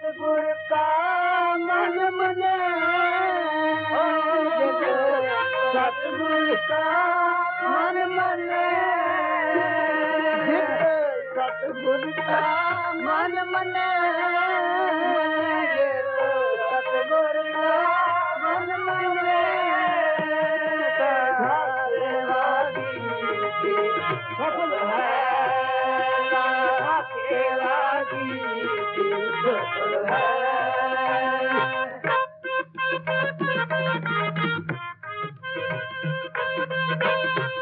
का मन मने। सतगुर का मन मने। सतगुर का मन मने। सतगुर का मन मने। सफल है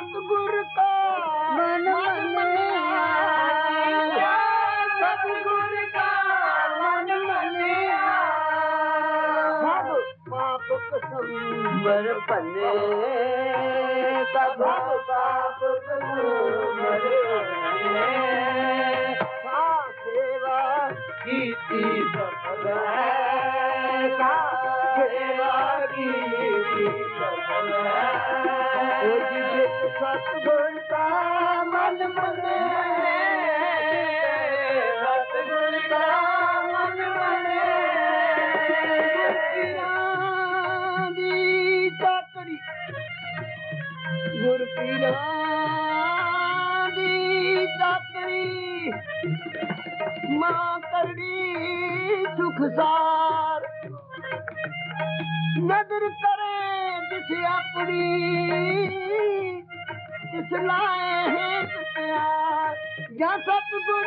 सतगुर का मन मने सतगुर का मन मने सब पाप बने सब पाप सा सेवा कीती सफल है सा सेवा कीती सफल सतगुर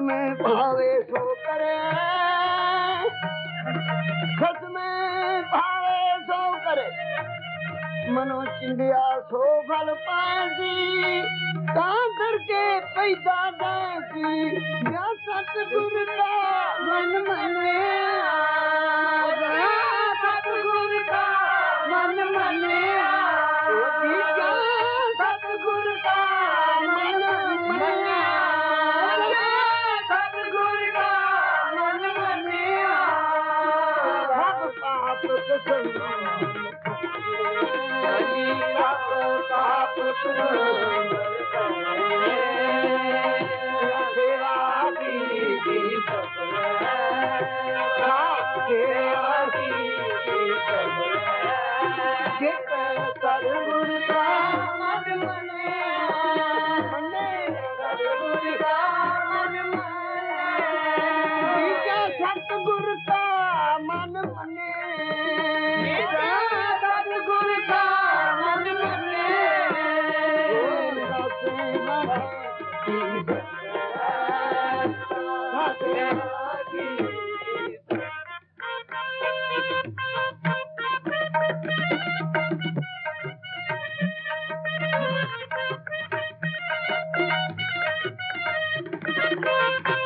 भे सो करे। भे सो करे। मनो चिं सो फल पी त सतगुर Thank you.